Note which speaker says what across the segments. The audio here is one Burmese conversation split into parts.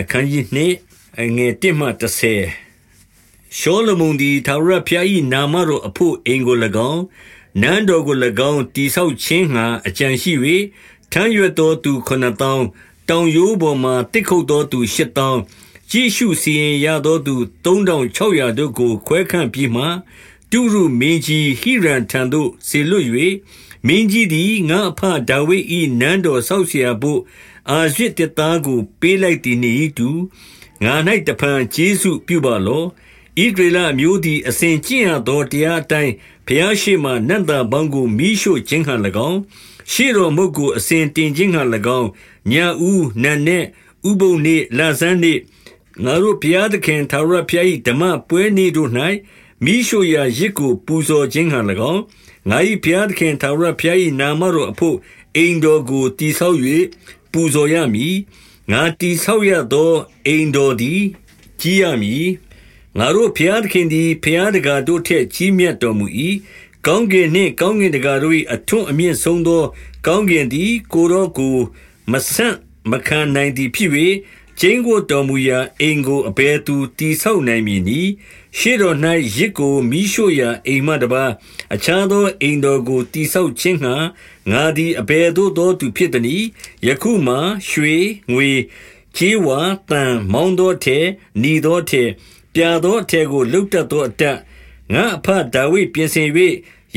Speaker 1: အခန်းကြီးနှင့်အငယ်1မှ30ရှောလမုန်သည်ထာဝရဘုရား၏နာမတော်အဖို့အိမ်ကို၎င်းနန်းတော်ကို၎င်းတိဆောက်ခြင်းငှာအကြံရှိ၍ထမ်းရွက်သောသူ9000တောင်ရိုးပေါ်မှတစ်ခုတ်သောသူ8000ကြည့်ရှုစီရင်ရသောသူ3600တို့ကိုခွဲခန့်ပြီးမှတုရုမင်းကြီးဟိရန်ထံသို့ဆေလွတ်၍မင်းကြီးသည်ငါအဖဒါဝိဒ်၏နန်းတော်ဆောက်เสียဖို့ အာရစ်တစ်သားကို ပေးလိုက်သည်နှင့်တူငါ၌တဖန်ကျေးဇူးပြုပါလော့ဣဒရေလမျိုးသည်အစဉ်ကျင့်ရသောတရားအတိုင်းဘုရားရှိခိုးနတ်သားပေါင်းကိုမိရှို့ခြင်းဟံ၎င်းရှေတော်မုတ်ကိုအစဉ်တင်ခြင်းဟံ၎င်းညဦးနံနဲ့ဥပုံနေ့လဆန်းနေ့ငါတို့ဘုရားသခင်သာရဘုရား၏ဓမ္မပွဲနေ့တို့၌မိရှို့ရာရစ်ကိုပူဇော်ခြင်းဟံ၎င်းငါ၏ဘုရားသခင်ထာဝရဘုရား၏နာမတော်အဖို့အိမ်တော်ကိုတည်ဆောက်၍ ပူဇော်ရမည်ငါတည်ဆောက်ရသောအိမ်တော်သည်ကြီးရမည်ငါတို့ဘုရားသခင်သည်ဘုရားတကာတို့ထက်ကြီးမြတ်တော်မူ၏ကောင်းကင်နှင့်ကောင်းကင်တကာတို့၏အထွန်းအမြင့်ဆုံးသော ကောင်းကင်သည် ကိုတော်ကိုမဆန့်မခံနိုင်သည်ဖြစ်၍ ကျင်းကိုတော်မူရာအိမ်ကို အဘယ်သူတိဆောက်နိုင်မည်နည်း ရှေ့တော်၌ရစ်ကိုမိရှို့ရာအိမ်မှတပါအခြားသော အိမ်တော်ကိုတိဆောက်ခြင်းငှာငါသည် အဘယ်သို့သော သူဖြစ်သည်ယခုမှရွှေ ငွေချေးဝါတန်မောင်းသောထဲညီသောထဲပြာသောထဲကိုလှုပ်တတ်သောအတတ် ငါအဖဒါဝိပြင်ဆင်၍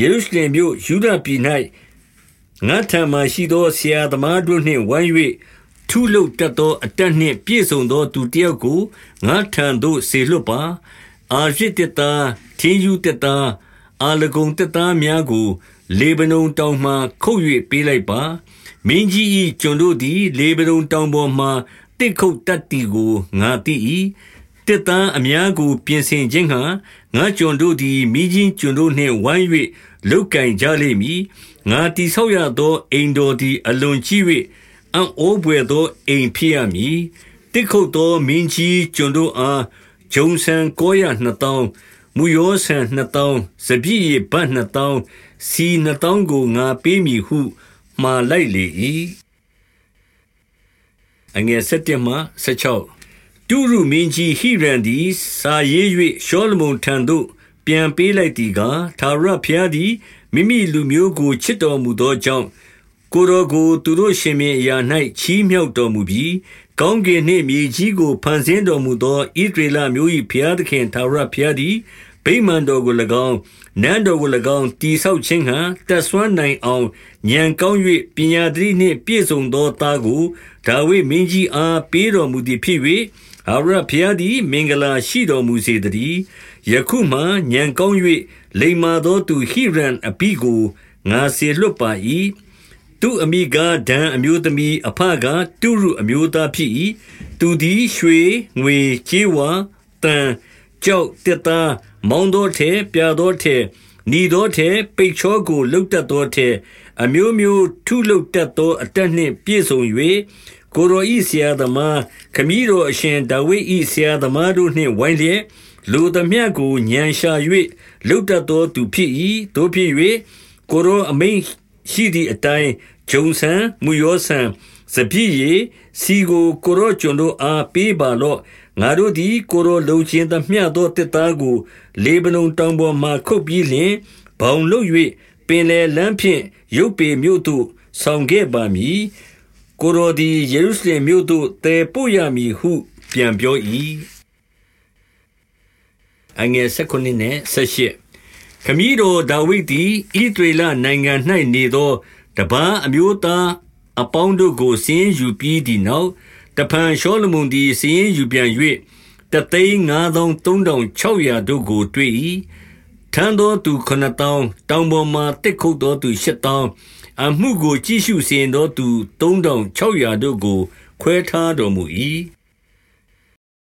Speaker 1: ယေရုရှလင်မြို့ယူဒပြည်၌ငါထံမှရှိသော ဆရာသမားတို့နှင့် ဝိုင်း၍ ထုလုပ်တတ်သောအတတ်နှင့်ပြည့်စုံသောသူတစ်ယောက်ကိုငါထံသို့ဆေလွတ်ပါအာရစ်တစ်သားထင်းယူတစ်သားအာလဂုံတစ်သားများကို လေဗနုန်တောင်မှခုတ်၍ပေးလိုက်ပါမင်းကြီး၏ကျွန်တို့သည် လေဗနုန်တောင်ပေါ်မှတစ်ခုတ်တတ်တီကိုငါသိ၏တစ်သားအများကို ပြင်ဆင်ခြင်းဟံငါကျွန်တို့သည်မိကြီးကျွန်တို့နှင့်ဝိုင်း၍လုတ်ကင်ကြလိမ့်မည်ငါတိဆောက်ရသောအိမ်တော်သည် အလွန်ကြီး၍ အံ့ဩပွေသောအိမ်ဖြစ်ရမည်တစ်ခုတ်သောမင်းကြီးကျွန်တို့အားဂျုံဆန်ကိုရနှစ်တောင်းမူယောဆန်နှစ်တောင်းစပြည့်ရဘတ်နှစ်တောင်းစီနှစ်တောင်းကိုငါပေးမည်ဟုမှားလိုက်လေ၏အငယ်7မှ16တူရုမင်းကြီးဟိရန်သည်စာရေး၍ရှောလမုန်ထံသို့ပြန်ပေးလိုက်သည်ကားသာရဖျားသည်မိမိလူမျိုးကိုချစ်တော်မူသောကြောင့် ကိုတော်ကို သူတို့ရှင်မြင်အရာ၌ချီးမြှောက်တော်မူပြီး ကောင်းကင်နှင့်မြေကြီးကို ဖန်ဆင်းတော်မူသော ဣသရေလမျိုး၏ဘုရားသခင် ထာဝရဘုရားသည် ဗိမာန်တော်ကို၎င်း နန်းတော်ကို၎င်းတိဆောက်ခြင်းဟံတဆွမ်းနိုင်အောင်ဉာဏ်ကောင်း၍ပညာသတိနှင့် ပြည့်စုံသောသားကို ဒါဝိမင်းကြီးအား ပေးတော်မူသည်ဖြစ်၍အာရဘုရားသည် မင်္ဂလာရှိတော်မူစေတည်း ယခုမှဉာဏ်ကောင်း၍လိမ္မာသောသူ ဟိရန်အပိကို ငါစေလွတ်ပါ၏ သူအမိကားဒံအမျိုးသမီးအဖကတုရုအမျိုးသားဖြစ်၏သူသည်ရွှေငွေကြေးဝါတန်ကြောက်တစ်သားမောင်းသောထဲပြသောထဲညီသောထဲပိတ်ချောကိုလှုပ်တတ်သောထဲအမျိုးမျိုးထုလှုပ်တတ်သောအတက်နှင့်ပြည့်စုံ၍ကိုရောဤဆရာသမားခမည်းတော်အရှင်ဒါဝိဒ်ဤဆရာသမားတို့နှင့်ဝိုင်းလျက်လူသမျှကိုညံရှာ၍လှုပ်တတ်သောသူဖြစ်၏တို့ဖြစ်၍ကိုရောအမိန် ရှိသည့်အတိုင်းဂျုံဆန်မူယောဆန်စပြည့်ရီစီကိုကိုရောကျွန်တို့အားပေးပါလော့ငါတို့သည်ကိုရောလုံချင်းသမျှသောတစ်သားကိုလေဗနုန်တောင်ပေါ်မှခုတ်ပြီးလျှင်ဘောင်လုတ်၍ပင်လေလမ်းဖြင့်ရုပ်ပေမြို့သို့ဆောင်ခဲ့ပါမည်ကိုရောသည်ယေရုရှလင်မြို့သို့တည်ပို့ရမည်ဟု ပြန်ပြော၏အငယ်၁၉နဲ့၁၈ ခမည်းတော်ဒါဝိဒ်သည်ဣသရေလနိုင်ငံ၌နေသောတပန်းအမျိုးသားအပေါင်းတို့ကိုစင်းယူပြီးသည့်နောက်တဖန်ရှောလမုန်သည်စင်းယူပြန်၍တသိန်း9300တို့ကိုတွေ့၏ထမ်းသောသူ9000တောင်ပေါ်မှတက်ခုတ်သောသူ8000အမှုကိုကြည့်ရှုစင်သောသူ3600တို့ကိုခွဲထားတော်မူ၏